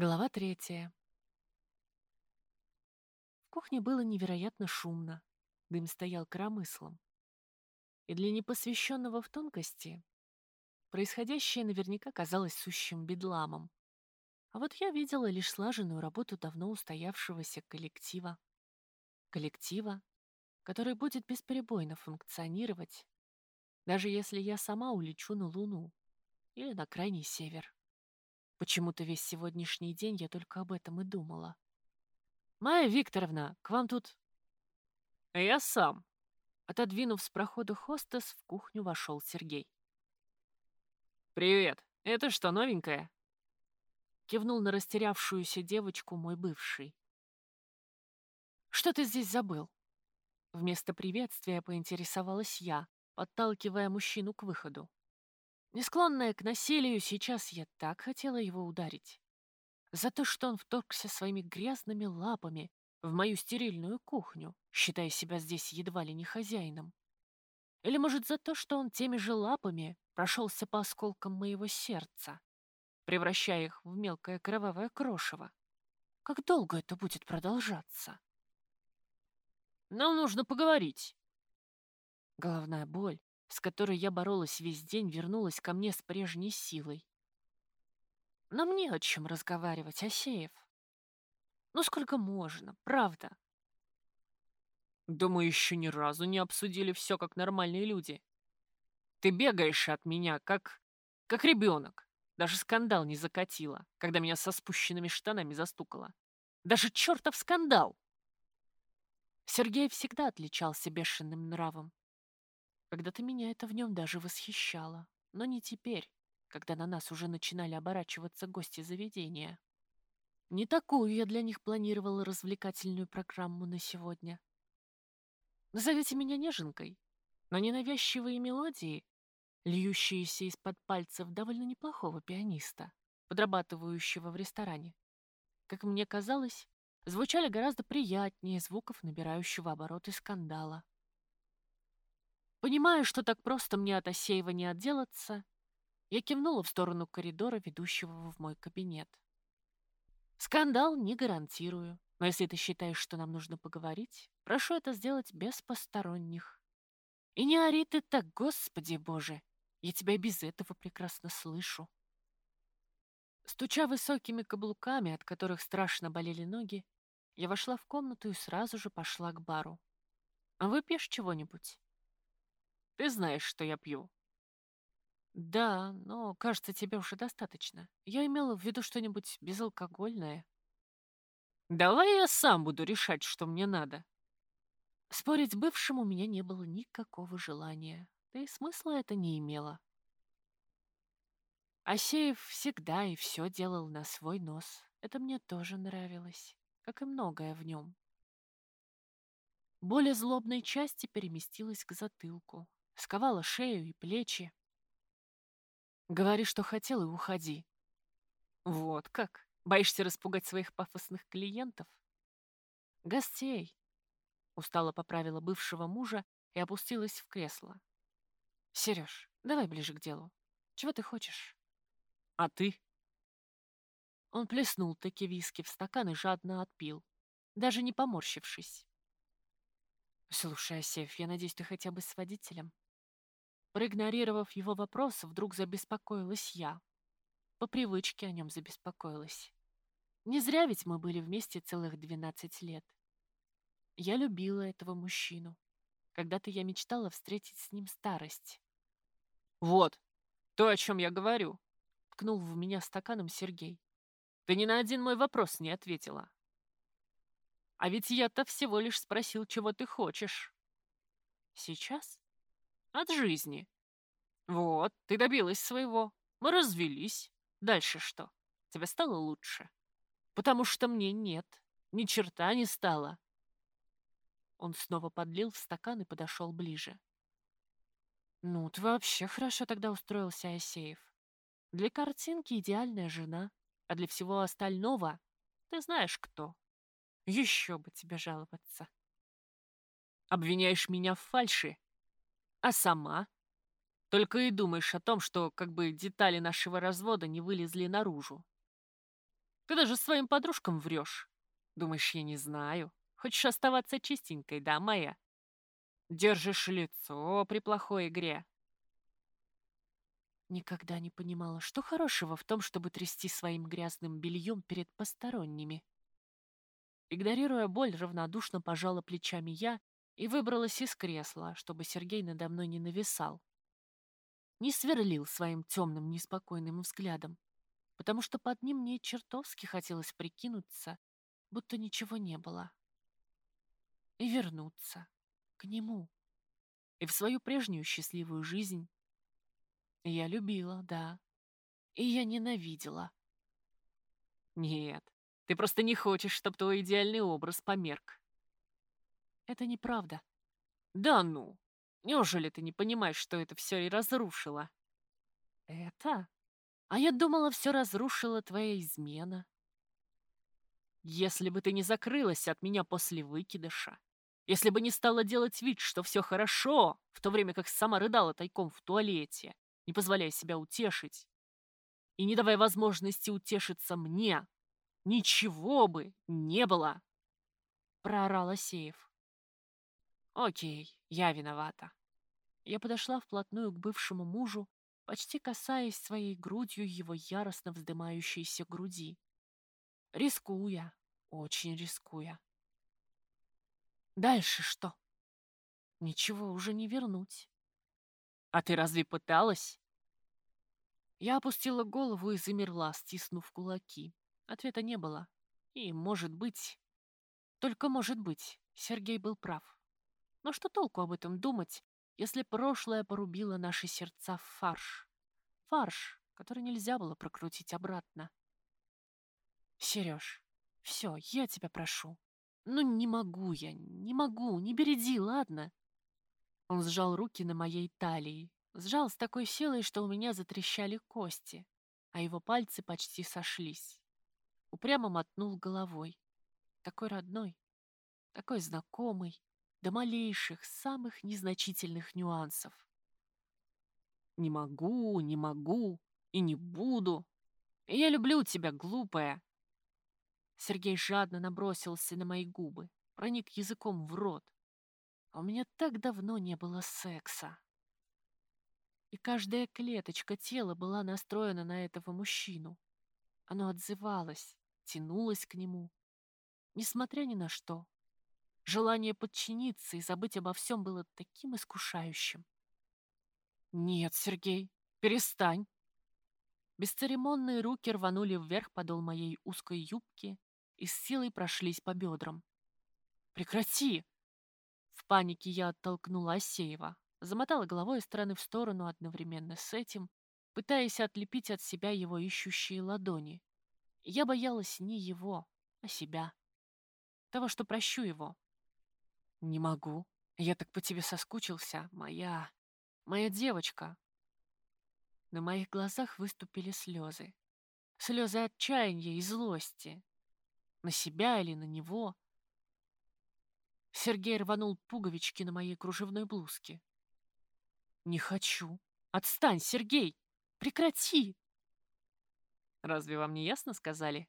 Глава третья. В кухне было невероятно шумно. Дым стоял коромыслом. И для непосвященного в тонкости происходящее наверняка казалось сущим бедламом. А вот я видела лишь слаженную работу давно устоявшегося коллектива. Коллектива, который будет бесперебойно функционировать, даже если я сама улечу на Луну или на крайний север. Почему-то весь сегодняшний день я только об этом и думала. «Майя Викторовна, к вам тут...» «Я сам». Отодвинув с прохода хостес, в кухню вошел Сергей. «Привет. Это что, новенькое?» Кивнул на растерявшуюся девочку мой бывший. «Что ты здесь забыл?» Вместо приветствия поинтересовалась я, подталкивая мужчину к выходу. Не склонная к насилию, сейчас я так хотела его ударить. За то, что он вторгся своими грязными лапами в мою стерильную кухню, считая себя здесь едва ли не хозяином. Или, может, за то, что он теми же лапами прошелся по осколкам моего сердца, превращая их в мелкое кровавое крошево. Как долго это будет продолжаться? Нам нужно поговорить. Головная боль с которой я боролась весь день, вернулась ко мне с прежней силой. Но мне о чем разговаривать, Асеев. Ну сколько можно, правда? Думаю, еще ни разу не обсудили все как нормальные люди. Ты бегаешь от меня, как... как ребенок. Даже скандал не закатила, когда меня со спущенными штанами застукала. Даже чертов скандал! Сергей всегда отличался бешеным нравом. Когда-то меня это в нем даже восхищало, но не теперь, когда на нас уже начинали оборачиваться гости заведения. Не такую я для них планировала развлекательную программу на сегодня. Назовите меня неженкой, но ненавязчивые мелодии, льющиеся из-под пальцев довольно неплохого пианиста, подрабатывающего в ресторане, как мне казалось, звучали гораздо приятнее звуков набирающего обороты скандала. Понимая, что так просто мне от Осеева не отделаться, я кивнула в сторону коридора, ведущего в мой кабинет. Скандал не гарантирую, но если ты считаешь, что нам нужно поговорить, прошу это сделать без посторонних. И не ори ты так, Господи Боже, я тебя без этого прекрасно слышу. Стуча высокими каблуками, от которых страшно болели ноги, я вошла в комнату и сразу же пошла к бару. «А выпьешь чего-нибудь?» Ты знаешь, что я пью». «Да, но, кажется, тебе уже достаточно. Я имела в виду что-нибудь безалкогольное». «Давай я сам буду решать, что мне надо». Спорить с бывшим у меня не было никакого желания, да и смысла это не имело. Асеев всегда и все делал на свой нос. Это мне тоже нравилось, как и многое в нем. Более злобной части переместилась к затылку, сковала шею и плечи. Говори, что хотел, и уходи. Вот как? Боишься распугать своих пафосных клиентов? Гостей. Устало поправила бывшего мужа и опустилась в кресло. Сереж, давай ближе к делу. Чего ты хочешь? А ты? Он плеснул таки виски в стакан и жадно отпил, даже не поморщившись. «Слушай, Асеф, я надеюсь, ты хотя бы с водителем?» Проигнорировав его вопрос, вдруг забеспокоилась я. По привычке о нем забеспокоилась. Не зря ведь мы были вместе целых двенадцать лет. Я любила этого мужчину. Когда-то я мечтала встретить с ним старость. «Вот, то, о чем я говорю», — ткнул в меня стаканом Сергей. «Ты ни на один мой вопрос не ответила. А ведь я-то всего лишь спросил, чего ты хочешь». «Сейчас?» От жизни. Вот, ты добилась своего. Мы развелись. Дальше что? Тебе стало лучше? Потому что мне нет. Ни черта не стало. Он снова подлил в стакан и подошел ближе. Ну, ты вообще хорошо тогда устроился, Асеев. Для картинки идеальная жена, а для всего остального ты знаешь кто. Еще бы тебе жаловаться. Обвиняешь меня в фальши, а сама? Только и думаешь о том, что как бы детали нашего развода не вылезли наружу. Ты даже своим подружкам врешь. Думаешь, я не знаю? Хочешь оставаться чистенькой, да, моя? Держишь лицо при плохой игре. Никогда не понимала, что хорошего в том, чтобы трясти своим грязным бельем перед посторонними. Игнорируя боль, равнодушно пожала плечами я и выбралась из кресла, чтобы Сергей надо мной не нависал. Не сверлил своим темным, неспокойным взглядом, потому что под ним мне чертовски хотелось прикинуться, будто ничего не было. И вернуться к нему. И в свою прежнюю счастливую жизнь. Я любила, да. И я ненавидела. Нет, ты просто не хочешь, чтобы твой идеальный образ померк. Это неправда. Да ну! Неужели ты не понимаешь, что это все и разрушило? Это? А я думала, все разрушила твоя измена. Если бы ты не закрылась от меня после выкидыша, если бы не стала делать вид, что все хорошо, в то время как сама рыдала тайком в туалете, не позволяя себя утешить, и не давая возможности утешиться мне, ничего бы не было, проорал Асеев. Окей, я виновата. Я подошла вплотную к бывшему мужу, почти касаясь своей грудью его яростно вздымающейся груди. Рискуя, очень рискуя. Дальше что? Ничего уже не вернуть. А ты разве пыталась? Я опустила голову и замерла, стиснув кулаки. Ответа не было. И, может быть, только может быть, Сергей был прав. Но что толку об этом думать, если прошлое порубило наши сердца в фарш? Фарш, который нельзя было прокрутить обратно. Сереж, все, я тебя прошу. «Ну не могу я, не могу, не береди, ладно?» Он сжал руки на моей талии, сжал с такой силой, что у меня затрещали кости, а его пальцы почти сошлись. Упрямо мотнул головой. Такой родной, такой знакомый, до малейших, самых незначительных нюансов. «Не могу, не могу и не буду. Я люблю тебя, глупая, Сергей жадно набросился на мои губы, проник языком в рот. А у меня так давно не было секса. И каждая клеточка тела была настроена на этого мужчину. Оно отзывалось, тянулось к нему. Несмотря ни на что. Желание подчиниться и забыть обо всем было таким искушающим. «Нет, Сергей, перестань!» Бесцеремонные руки рванули вверх подол моей узкой юбки, и с силой прошлись по бедрам. «Прекрати!» В панике я оттолкнула Асеева, замотала головой из стороны в сторону одновременно с этим, пытаясь отлепить от себя его ищущие ладони. Я боялась не его, а себя. Того, что прощу его. «Не могу. Я так по тебе соскучился, моя... моя девочка». На моих глазах выступили слезы. Слезы отчаяния и злости, на себя или на него. Сергей рванул пуговички на моей кружевной блузке. «Не хочу. Отстань, Сергей! Прекрати!» «Разве вам не ясно сказали?»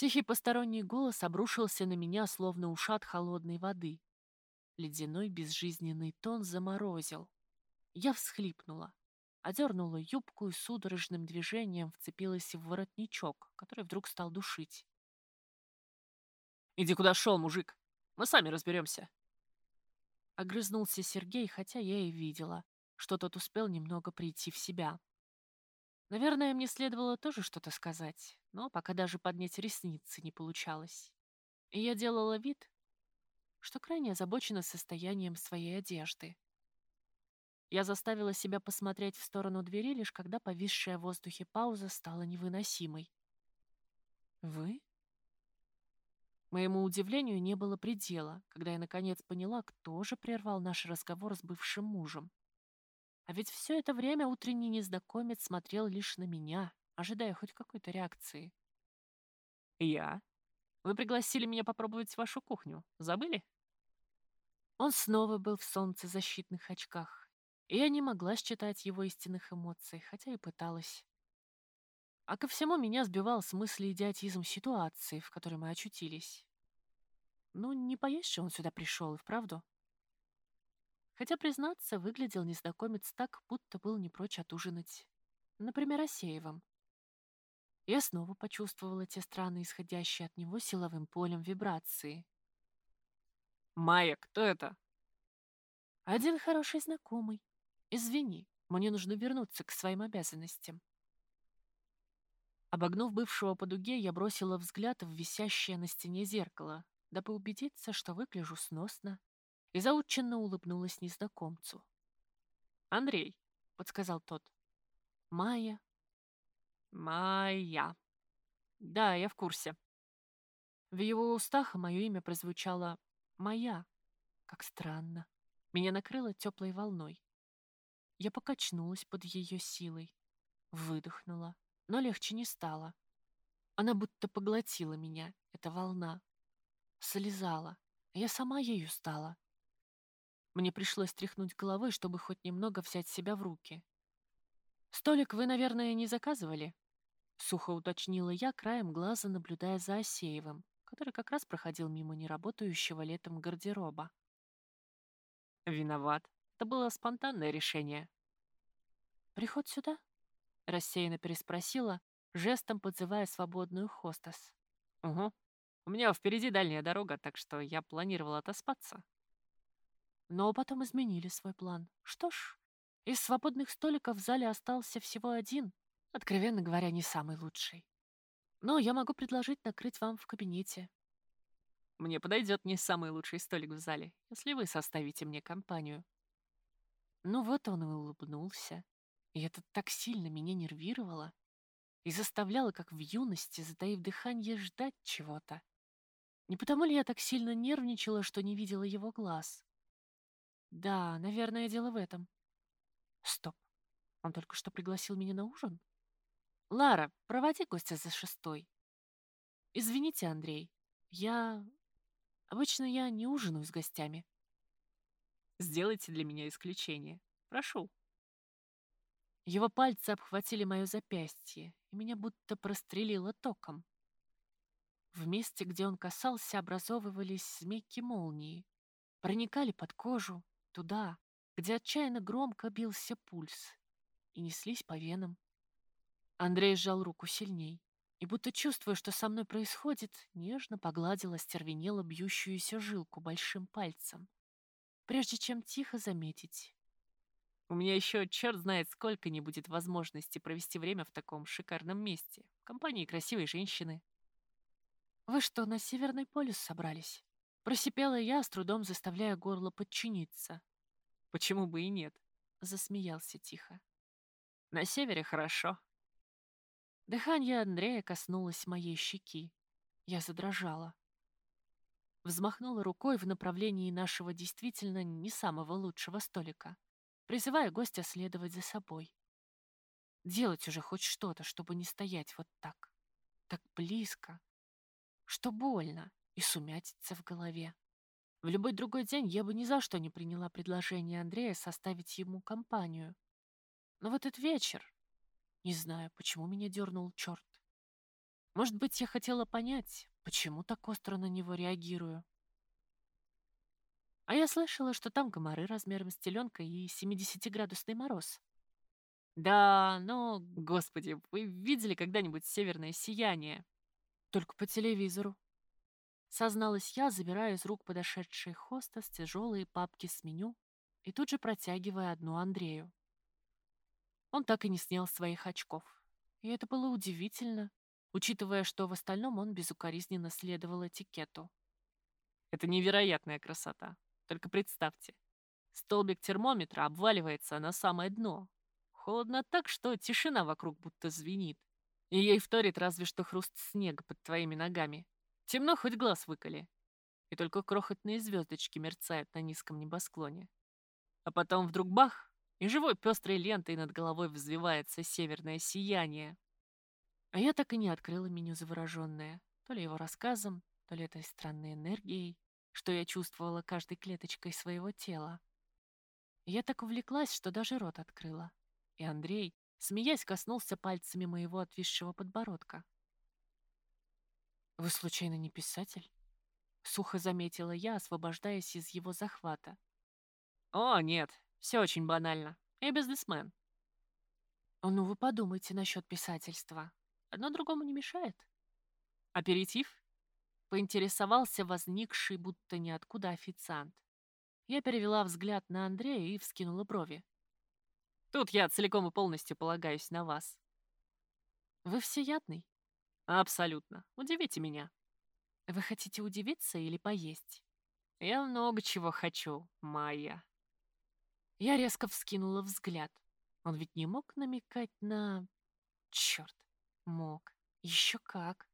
Тихий посторонний голос обрушился на меня, словно ушат холодной воды. Ледяной безжизненный тон заморозил. Я всхлипнула, одернула юбку и судорожным движением вцепилась в воротничок, который вдруг стал душить. «Иди куда шел, мужик. Мы сами разберемся». Огрызнулся Сергей, хотя я и видела, что тот успел немного прийти в себя. Наверное, мне следовало тоже что-то сказать, но пока даже поднять ресницы не получалось. И я делала вид, что крайне озабочена состоянием своей одежды. Я заставила себя посмотреть в сторону двери, лишь когда повисшая в воздухе пауза стала невыносимой. «Вы?» Моему удивлению не было предела, когда я наконец поняла, кто же прервал наш разговор с бывшим мужем. А ведь все это время утренний незнакомец смотрел лишь на меня, ожидая хоть какой-то реакции. «Я? Вы пригласили меня попробовать вашу кухню. Забыли?» Он снова был в солнцезащитных очках, и я не могла считать его истинных эмоций, хотя и пыталась. А ко всему меня сбивал с мысли идиотизм ситуации, в которой мы очутились. Ну, не поесть же он сюда пришел, и вправду. Хотя, признаться, выглядел незнакомец так, будто был не прочь отужинать. Например, Асеевым. Я снова почувствовала те странные, исходящие от него силовым полем вибрации. «Майя, кто это?» «Один хороший знакомый. Извини, мне нужно вернуться к своим обязанностям». Обогнув бывшего по дуге, я бросила взгляд в висящее на стене зеркало, дабы убедиться, что выгляжу сносно, и заученно улыбнулась незнакомцу. «Андрей», — подсказал тот. «Майя». «Майя». Да, я в курсе. В его устах мое имя прозвучало «Моя». Как странно. Меня накрыло теплой волной. Я покачнулась под ее силой, выдохнула, но легче не стало. Она будто поглотила меня, эта волна. Слезала. Я сама ею стала. Мне пришлось тряхнуть головой, чтобы хоть немного взять себя в руки. «Столик вы, наверное, не заказывали?» Сухо уточнила я, краем глаза наблюдая за Осеевым, который как раз проходил мимо неработающего летом гардероба. «Виноват. Это было спонтанное решение». «Приход сюда?» — рассеянно переспросила, жестом подзывая свободную хостес. «Угу. У меня впереди дальняя дорога, так что я планировал отоспаться». Но потом изменили свой план. Что ж, из свободных столиков в зале остался всего один, откровенно говоря, не самый лучший. Но я могу предложить накрыть вам в кабинете. Мне подойдет не самый лучший столик в зале, если вы составите мне компанию. Ну вот он и улыбнулся. И это так сильно меня нервировало и заставляло, как в юности, затаив дыхание, ждать чего-то. Не потому ли я так сильно нервничала, что не видела его глаз? Да, наверное, дело в этом. Стоп. Он только что пригласил меня на ужин? Лара, проводи гостя за шестой. Извините, Андрей. Я... Обычно я не ужинаю с гостями. Сделайте для меня исключение. Прошу. Его пальцы обхватили мое запястье, и меня будто прострелило током. В месте, где он касался, образовывались змейки молнии, проникали под кожу, туда, где отчаянно громко бился пульс, и неслись по венам. Андрей сжал руку сильней, и, будто чувствуя, что со мной происходит, нежно погладил остервенело бьющуюся жилку большим пальцем, прежде чем тихо заметить. У меня еще черт знает сколько не будет возможности провести время в таком шикарном месте, в компании красивой женщины. «Вы что, на Северный полюс собрались?» Просипела я, с трудом заставляя горло подчиниться. «Почему бы и нет?» — засмеялся тихо. «На севере хорошо». Дыхание Андрея коснулось моей щеки. Я задрожала. Взмахнула рукой в направлении нашего действительно не самого лучшего столика, призывая гостя следовать за собой. Делать уже хоть что-то, чтобы не стоять вот так. Так близко. Что больно и сумятица в голове. В любой другой день я бы ни за что не приняла предложение Андрея составить ему компанию. Но в этот вечер... Не знаю, почему меня дернул черт. Может быть, я хотела понять, почему так остро на него реагирую. А я слышала, что там комары размером с теленка и 70-градусный мороз. Да, но, господи, вы видели когда-нибудь северное сияние? Только по телевизору. Созналась я, забирая из рук подошедшей хоста с тяжелые папки с меню и тут же протягивая одну Андрею. Он так и не снял своих очков. И это было удивительно, учитывая, что в остальном он безукоризненно следовал этикету. Это невероятная красота. Только представьте, столбик термометра обваливается на самое дно. Холодно так, что тишина вокруг будто звенит. И ей вторит разве что хруст снега под твоими ногами. Темно, хоть глаз выколи. И только крохотные звездочки мерцают на низком небосклоне. А потом вдруг бах, и живой пестрой лентой над головой взвивается северное сияние. А я так и не открыла меню завороженное, то ли его рассказом, то ли этой странной энергией, что я чувствовала каждой клеточкой своего тела. Я так увлеклась, что даже рот открыла. И Андрей, Смеясь, коснулся пальцами моего отвисшего подбородка. «Вы случайно не писатель?» Сухо заметила я, освобождаясь из его захвата. «О, нет, все очень банально. Я бизнесмен». «Ну, вы подумайте насчет писательства. Одно другому не мешает». «Аперитив?» Поинтересовался возникший будто ниоткуда официант. Я перевела взгляд на Андрея и вскинула брови. «Тут я целиком и полностью полагаюсь на вас». «Вы всеядный?» Абсолютно. Удивите меня. Вы хотите удивиться или поесть? Я много чего хочу, Майя. Я резко вскинула взгляд. Он ведь не мог намекать на... Черт, мог. Еще как.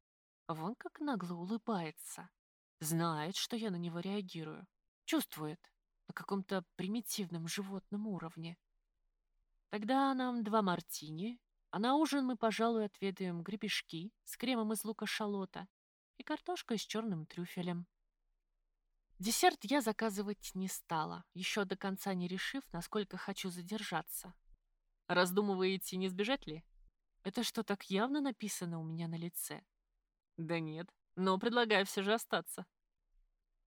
Вон как нагло улыбается. Знает, что я на него реагирую. Чувствует. На каком-то примитивном животном уровне. Тогда нам два мартини а на ужин мы, пожалуй, отведаем гребешки с кремом из лука-шалота и картошкой с черным трюфелем. Десерт я заказывать не стала, еще до конца не решив, насколько хочу задержаться. Раздумываете, не сбежать ли? Это что, так явно написано у меня на лице? Да нет, но предлагаю все же остаться.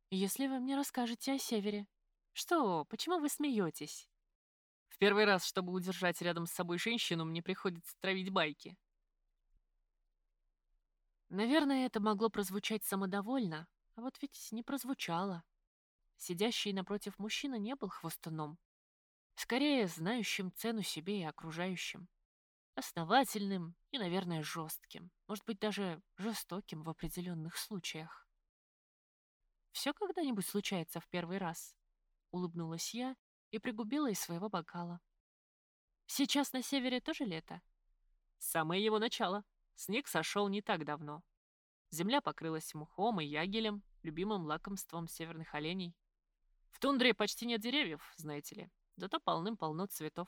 Если вы мне расскажете о Севере. Что, почему вы смеетесь? Первый раз, чтобы удержать рядом с собой женщину, мне приходится травить байки. Наверное, это могло прозвучать самодовольно, а вот ведь не прозвучало. Сидящий напротив мужчина не был хвостуном. Скорее, знающим цену себе и окружающим. Основательным и, наверное, жестким. Может быть, даже жестоким в определенных случаях. «Все когда-нибудь случается в первый раз?» — улыбнулась я и пригубила из своего бокала. Сейчас на севере тоже лето? Самое его начало. Снег сошел не так давно. Земля покрылась мухом и ягелем, любимым лакомством северных оленей. В тундре почти нет деревьев, знаете ли, зато полным-полно цветов.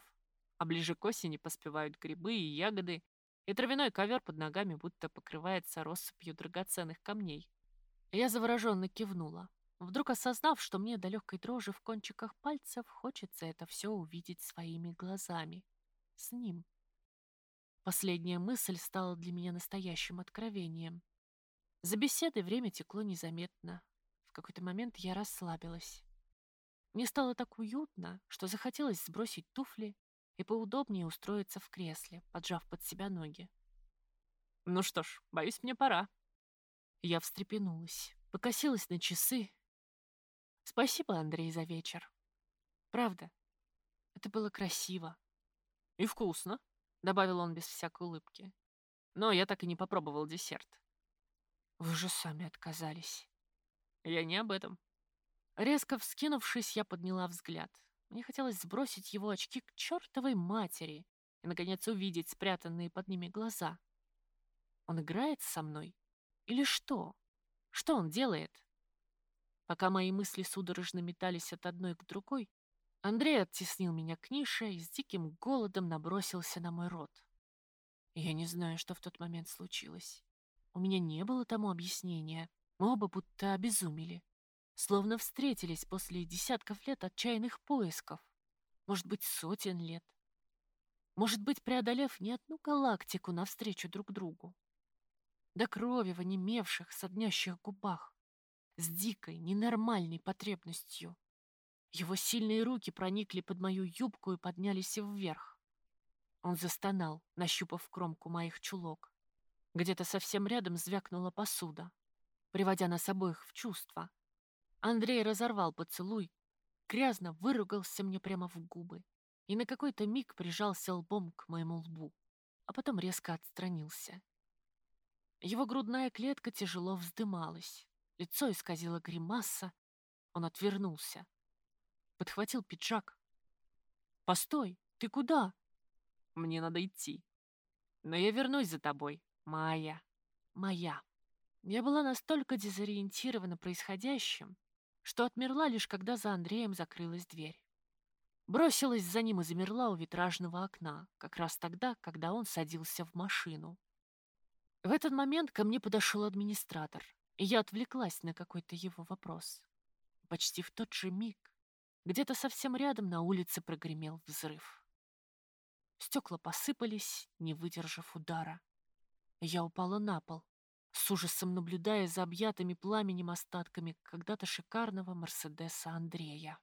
А ближе к осени поспевают грибы и ягоды, и травяной ковер под ногами будто покрывается россыпью драгоценных камней. Я завороженно кивнула вдруг осознав, что мне до легкой дрожи в кончиках пальцев хочется это все увидеть своими глазами. С ним. Последняя мысль стала для меня настоящим откровением. За беседой время текло незаметно. В какой-то момент я расслабилась. Мне стало так уютно, что захотелось сбросить туфли и поудобнее устроиться в кресле, поджав под себя ноги. «Ну что ж, боюсь, мне пора». Я встрепенулась, покосилась на часы Спасибо, Андрей, за вечер. Правда, это было красиво. И вкусно, добавил он без всякой улыбки. Но я так и не попробовал десерт. Вы же сами отказались. Я не об этом. Резко вскинувшись, я подняла взгляд. Мне хотелось сбросить его очки к чертовой матери и, наконец, увидеть спрятанные под ними глаза. Он играет со мной? Или что? Что он делает? Пока мои мысли судорожно метались от одной к другой, Андрей оттеснил меня к нише и с диким голодом набросился на мой рот. Я не знаю, что в тот момент случилось. У меня не было тому объяснения. Мы оба будто обезумели. Словно встретились после десятков лет отчаянных поисков. Может быть, сотен лет. Может быть, преодолев не одну галактику навстречу друг другу. До крови в онемевших, соднящих губах с дикой, ненормальной потребностью. Его сильные руки проникли под мою юбку и поднялись вверх. Он застонал, нащупав кромку моих чулок. Где-то совсем рядом звякнула посуда, приводя нас обоих в чувство. Андрей разорвал поцелуй, грязно выругался мне прямо в губы и на какой-то миг прижался лбом к моему лбу, а потом резко отстранился. Его грудная клетка тяжело вздымалась. Лицо исказило гримаса. Он отвернулся. Подхватил пиджак. «Постой, ты куда?» «Мне надо идти. Но я вернусь за тобой, Майя. Моя». Я была настолько дезориентирована происходящим, что отмерла лишь когда за Андреем закрылась дверь. Бросилась за ним и замерла у витражного окна, как раз тогда, когда он садился в машину. В этот момент ко мне подошел администратор я отвлеклась на какой-то его вопрос. Почти в тот же миг где-то совсем рядом на улице прогремел взрыв. Стекла посыпались, не выдержав удара. Я упала на пол, с ужасом наблюдая за объятыми пламенем остатками когда-то шикарного Мерседеса Андрея.